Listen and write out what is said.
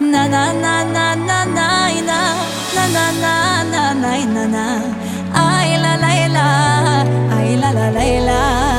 na na na na na na na. Na na na na na na na. Ay la la la. Ay la la la la.